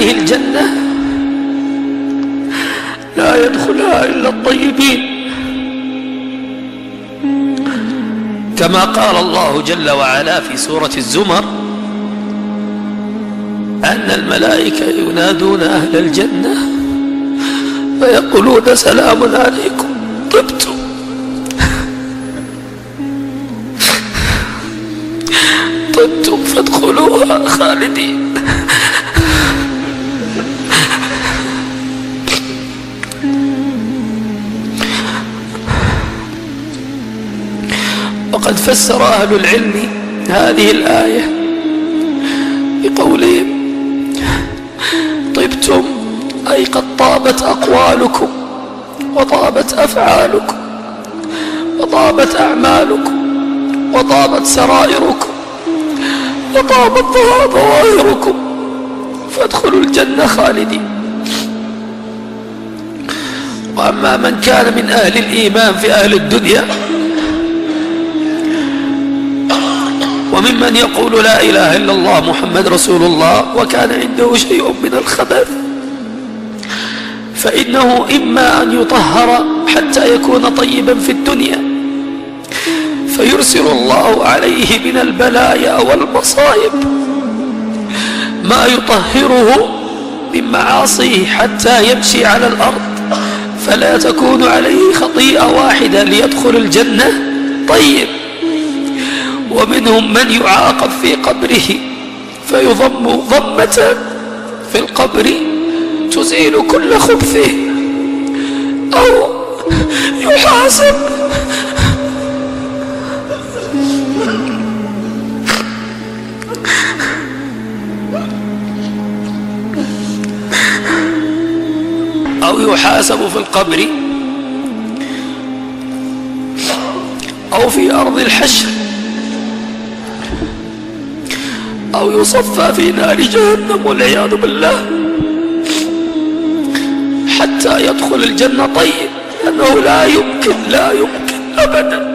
هذه الجنة لا يدخلها إلا الطيبين. كما قال الله جل وعلا في سورة الزمر أن الملائكة ينادون أهل الجنة فيقولون سلام عليكم طبتم. طبتم فادخلوها خالدين. وقد فسر أهل العلم هذه الآية بقولهم طبتم أي قد طابت أقوالكم وطابت أفعالكم وطابت أعمالكم وطابت سرائركم وطابت ظواهركم فادخلوا الجنة خالدين. وأما من كان من أهل الإيمان في أهل الدنيا وممن يقول لا إله إلا الله محمد رسول الله وكان عنده شيء من الخبث فإنه إما أن يطهر حتى يكون طيبا في الدنيا. فيرسل الله عليه من البلايا والمصائب ما يطهره من معاصيه حتى يمشي على الأرض. فلا تكون عليه خطيئة واحدة ليدخل الجنة. طيب. ومنهم من يعاقب في قبره فيضم ضمة في القبر تزيل كل خبثه أو يحاسب. أو يحاسب في القبر أو في أرض الحشر. أو يصفى في نار جهنم والعياذ بالله. حتى يدخل الجنة. طيب أنه لا يمكن لا يمكن أبدا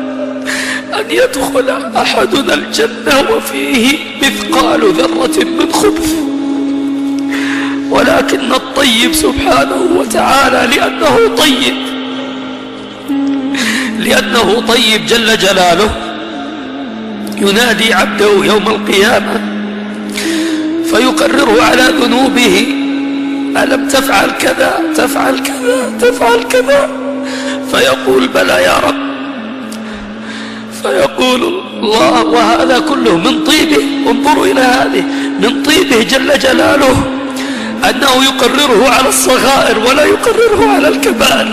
أن يدخل أحدنا الجنة وفيه مثقال ذرة من خبث. ولكن الطيب سبحانه وتعالى لأنه طيب لأنه طيب جل جلاله. ينادي عبده يوم القيامة فيقرره على ذنوبه ألم تفعل كذا؟ تفعل كذا تفعل كذا. فيقول بلى يا رب. فيقول الله وهذا كله من طيبه. انظروا إلى هذه من طيبه جل جلاله أنه يقرره على الصغائر ولا يقرره على الكبائر.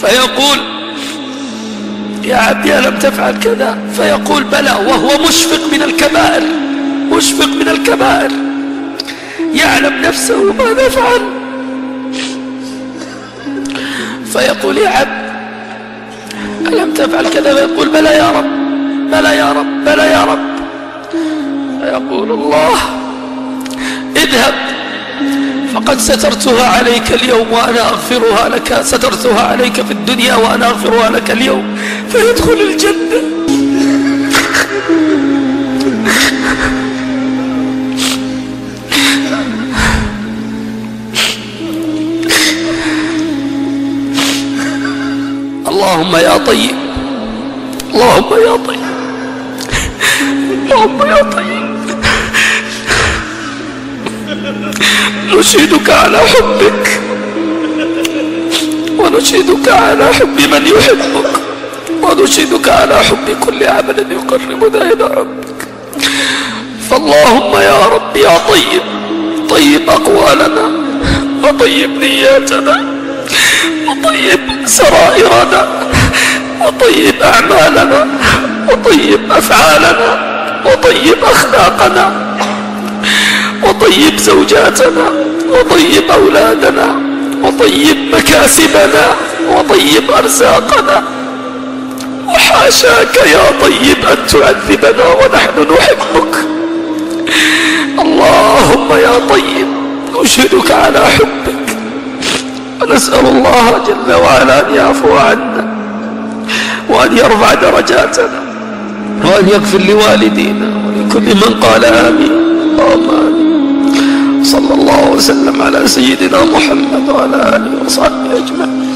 فيقول يا عبدي ألم تفعل كذا؟ فيقول بلى وهو مشفق من الكبائر. مشفق من الكبائر يعلم نفسه ماذا فعل. فيقول يا عبد ألم تفعل كذا؟ فيقول بلى يا رب بلى يا رب بلى يا رب. فيقول الله اذهب فقد سترتها عليك اليوم وأنا أغفرها لك سترتها عليك في الدنيا وأنا أغفرها لك اليوم فيدخل الجنة. اللهم يا طيب. اللهم يا طيب. اللهم يا طيب. نشهدك على حبك. ونشهدك على حب من يحبك. ونشهدك على حب كل عمل يقربنا إلى ربك. فاللهم يا رب يا طيب. طيب أقوالنا. وطيب نياتنا. وطيب سرائرنا وطيب أعمالنا وطيب أفعالنا وطيب أخلاقنا وطيب زوجاتنا وطيب أولادنا وطيب مكاسبنا وطيب أرزاقنا. وحاشاك يا طيب أن تعذبنا ونحن نحبك. اللهم يا طيب نشهدك على حبك. ونسأل الله جل وعلا أن يعفو عنا وأن يرفع درجاتنا وأن يغفر لوالدينا ولكل من قال آمين. اللهم آمين. صلى الله سيدنا محمد وعلى آله وصحبه أجمعين.